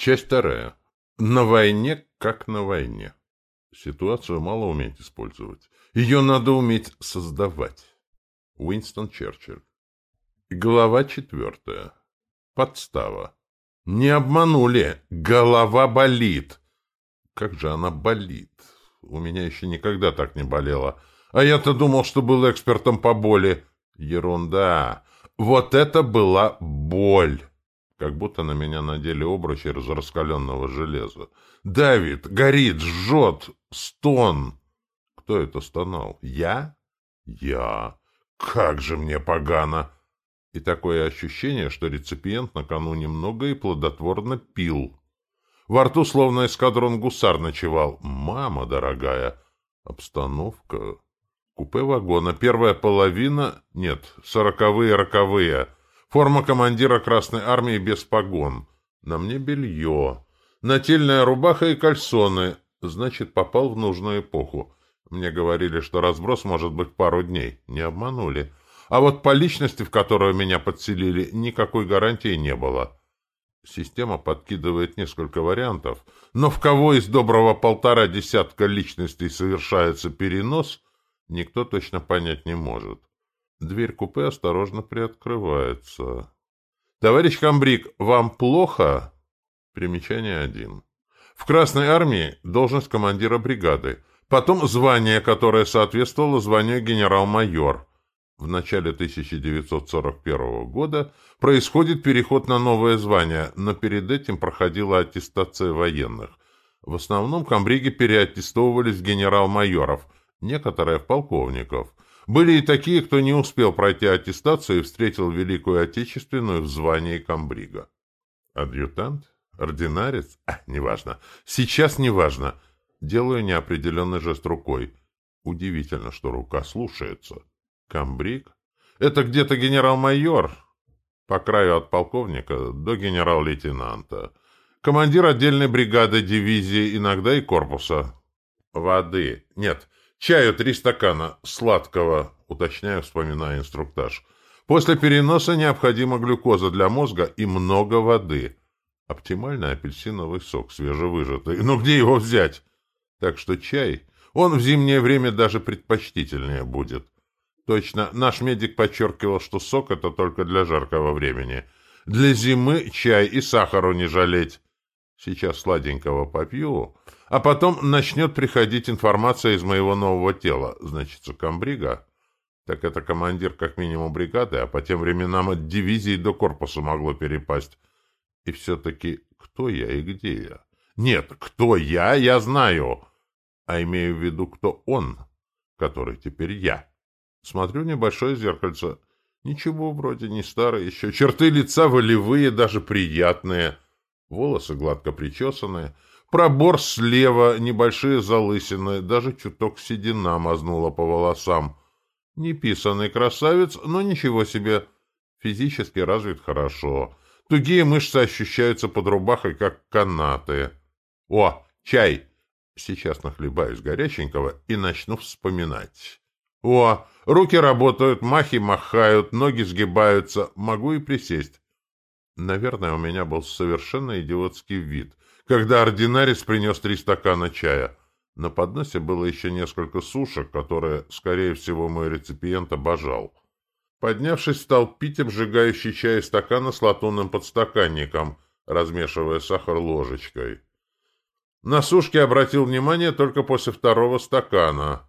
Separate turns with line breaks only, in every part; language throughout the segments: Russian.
Часть вторая. На войне как на войне. Ситуацию мало уметь использовать. Ее надо уметь создавать. Уинстон Черчилль. Глава четвертая. Подстава. Не обманули. Голова болит. Как же она болит. У меня еще никогда так не болела. А я-то думал, что был экспертом по боли. Ерунда. Вот это была боль. Как будто на меня надели обруч из раскаленного железа. Давид, горит, жжет, стон. Кто это стонал? Я? Я. Как же мне погано! И такое ощущение, что реципиент накануне много и плодотворно пил. Во рту словно эскадрон гусар ночевал. Мама дорогая! Обстановка... Купе вагона. Первая половина... Нет, сороковые роковые. Форма командира Красной Армии без погон. На мне белье. Нательная рубаха и кальсоны. Значит, попал в нужную эпоху. Мне говорили, что разброс может быть пару дней. Не обманули. А вот по личности, в которую меня подселили, никакой гарантии не было. Система подкидывает несколько вариантов, но в кого из доброго полтора десятка личностей совершается перенос, никто точно понять не может. Дверь купе осторожно приоткрывается. «Товарищ Камбрик, вам плохо?» Примечание один. В Красной армии должность командира бригады, потом звание, которое соответствовало званию генерал-майор. В начале 1941 года происходит переход на новое звание, но перед этим проходила аттестация военных. В основном комбриги переаттестовывались генерал-майоров, некоторые в полковников. Были и такие, кто не успел пройти аттестацию и встретил Великую Отечественную в звании комбрига. Адъютант? Ординарец? А, неважно. Сейчас неважно. Делаю неопределенный жест рукой. Удивительно, что рука слушается. Камбрик? Это где-то генерал-майор. По краю от полковника до генерал-лейтенанта. Командир отдельной бригады, дивизии, иногда и корпуса. Воды. Нет, чаю три стакана. Сладкого, уточняю, вспоминая инструктаж. После переноса необходима глюкоза для мозга и много воды. Оптимальный апельсиновый сок, свежевыжатый. Но где его взять? Так что чай, он в зимнее время даже предпочтительнее будет. Точно, наш медик подчеркивал, что сок — это только для жаркого времени. Для зимы чай и сахару не жалеть. Сейчас сладенького попью, а потом начнет приходить информация из моего нового тела, значит, комбрига. Так это командир как минимум бригады, а по тем временам от дивизии до корпуса могло перепасть. И все-таки кто я и где я? Нет, кто я, я знаю, а имею в виду, кто он, который теперь я. Смотрю небольшое зеркальце. Ничего вроде не старое еще. Черты лица волевые, даже приятные. Волосы гладко причесанные. Пробор слева, небольшие залысины, даже чуток седина мазнула по волосам. Неписанный красавец, но ничего себе. Физически развит хорошо. Тугие мышцы ощущаются под рубахой, как канаты. О, чай! Сейчас нахлебаюсь горяченького и начну вспоминать. О, руки работают, махи махают, ноги сгибаются, могу и присесть. Наверное, у меня был совершенно идиотский вид, когда ординарец принес три стакана чая. На подносе было еще несколько сушек, которые, скорее всего, мой реципиент обожал. Поднявшись, стал пить обжигающий чай из стакана с латунным подстаканником, размешивая сахар ложечкой. На сушки обратил внимание только после второго стакана.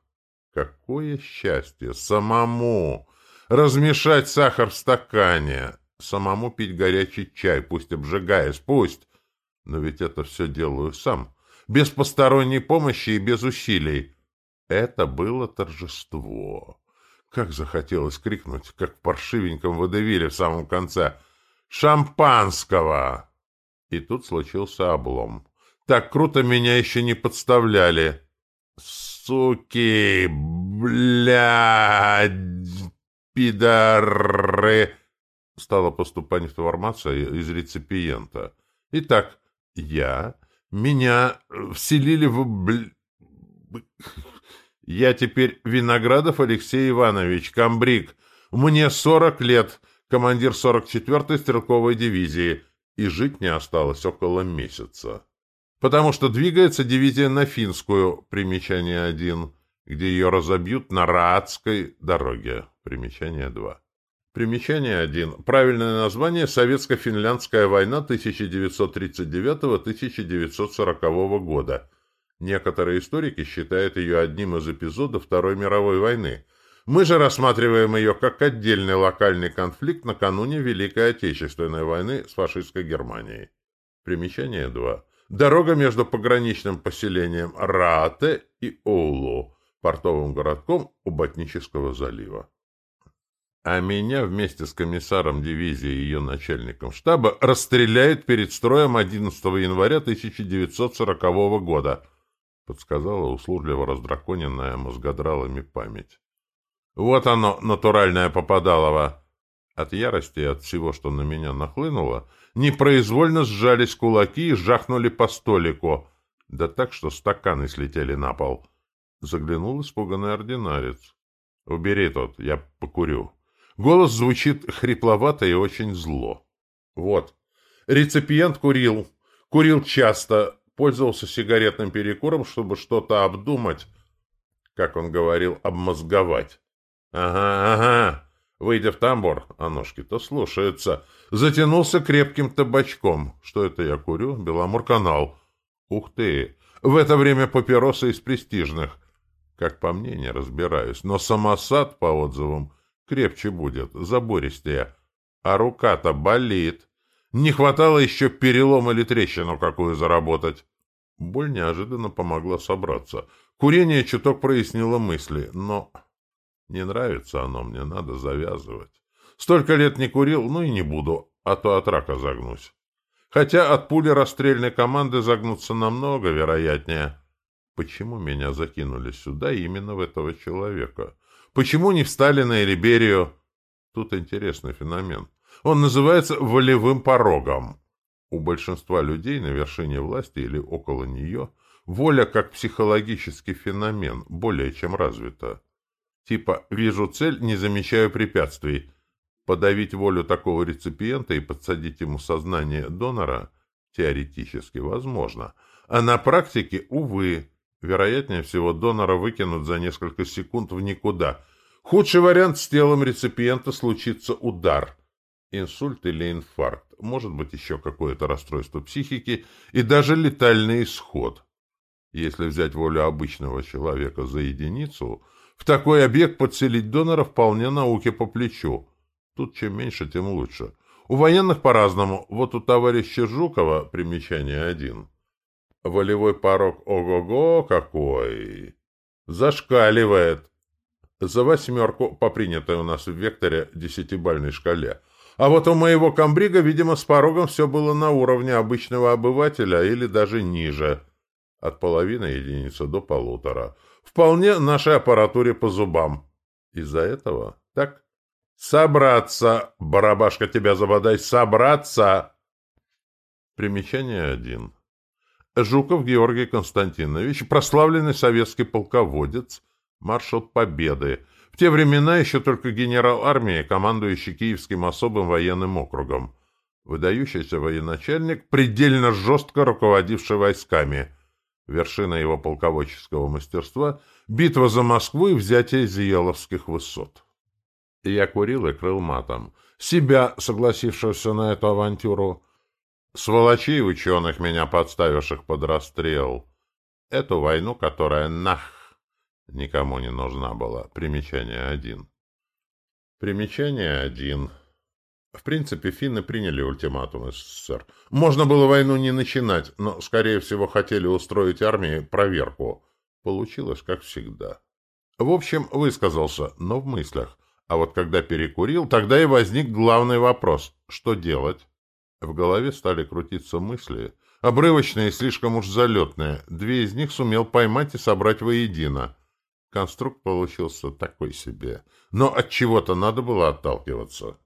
Какое счастье! Самому! Размешать сахар в стакане! Самому пить горячий чай, пусть обжигаясь, пусть! Но ведь это все делаю сам, без посторонней помощи и без усилий. Это было торжество. Как захотелось крикнуть, как в паршивеньком водевиле в самом конце «Шампанского!» И тут случился облом. Так круто меня еще не подставляли. Суки, блядь, пидоры. Стала поступать информация из реципиента. Итак, я, меня вселили в... Я теперь Виноградов Алексей Иванович, комбриг. Мне сорок лет, командир сорок четвертой стрелковой дивизии. и жить не осталось около месяца. Потому что двигается дивизия на Финскую, примечание 1, где ее разобьют на Раадской дороге, примечание 2. Примечание 1. Правильное название Советско-финляндская война 1939-1940 года. Некоторые историки считают ее одним из эпизодов Второй мировой войны. Мы же рассматриваем ее как отдельный локальный конфликт накануне Великой Отечественной войны с фашистской Германией. Примечание 2. Дорога между пограничным поселением Раате и Оулу, портовым городком у Ботнического залива. А меня вместе с комиссаром дивизии и ее начальником штаба расстреляют перед строем 11 января 1940 года, подсказала услужливо раздраконенная мозгодралами память. Вот оно, натуральное попадалово. От ярости и от всего, что на меня нахлынуло, непроизвольно сжались кулаки и жахнули по столику, да так, что стаканы слетели на пол. Заглянул испуганный ординарец. — Убери тот, я покурю. Голос звучит хрипловато и очень зло. Вот. Реципиент курил. Курил часто. Пользовался сигаретным перекуром, чтобы что-то обдумать. Как он говорил, обмозговать. Ага, ага. Выйдя в тамбур, а ножки-то слушаются, затянулся крепким табачком. Что это я курю? Беломор-канал. Ух ты! В это время папиросы из престижных. Как по мне, не разбираюсь. Но самосад, по отзывам, крепче будет, забористее. А рука-то болит. Не хватало еще перелом или трещину какую заработать. Боль неожиданно помогла собраться. Курение чуток прояснило мысли, но не нравится оно мне, надо завязывать. Столько лет не курил, ну и не буду, а то от рака загнусь. Хотя от пули расстрельной команды загнуться намного вероятнее. Почему меня закинули сюда именно в этого человека? Почему не в Сталина или Берию? Тут интересный феномен. Он называется волевым порогом. У большинства людей на вершине власти или около нее воля как психологический феномен более чем развита. Типа «вижу цель, не замечаю препятствий». Подавить волю такого реципиента и подсадить ему сознание донора теоретически возможно. А на практике, увы, Вероятнее всего, донора выкинут за несколько секунд в никуда. Худший вариант с телом реципиента случится удар. Инсульт или инфаркт, может быть еще какое-то расстройство психики и даже летальный исход. Если взять волю обычного человека за единицу, в такой объект подселить донора вполне науке по плечу. Тут чем меньше, тем лучше. У военных по-разному. Вот у товарища Жукова примечание один. Волевой порог ого-го какой! Зашкаливает. За восьмерку по принятой у нас в векторе десятибальной шкале. А вот у моего комбрига, видимо, с порогом все было на уровне обычного обывателя или даже ниже. От половины единицы до полутора. Вполне нашей аппаратуре по зубам. Из-за этого? Так? Собраться! Барабашка тебя забодай! Собраться! Примечание один. Жуков Георгий Константинович, прославленный советский полководец, маршал Победы, в те времена еще только генерал армии, командующий Киевским особым военным округом, выдающийся военачальник, предельно жестко руководивший войсками. Вершина его полководческого мастерства — битва за Москву и взятие Зиеловских высот. Я курил и крыл матом. Себя, согласившегося на эту авантюру, Сволочей ученых, меня подставивших под расстрел. Эту войну, которая нах никому не нужна была. Примечание один. Примечание один. В принципе, финны приняли ультиматум СССР. Можно было войну не начинать, но, скорее всего, хотели устроить армии проверку. Получилось, как всегда. В общем, высказался, но в мыслях. А вот когда перекурил, тогда и возник главный вопрос. Что делать? В голове стали крутиться мысли, обрывочные и слишком уж залетные. Две из них сумел поймать и собрать воедино. Конструкт получился такой себе. Но от чего-то надо было отталкиваться.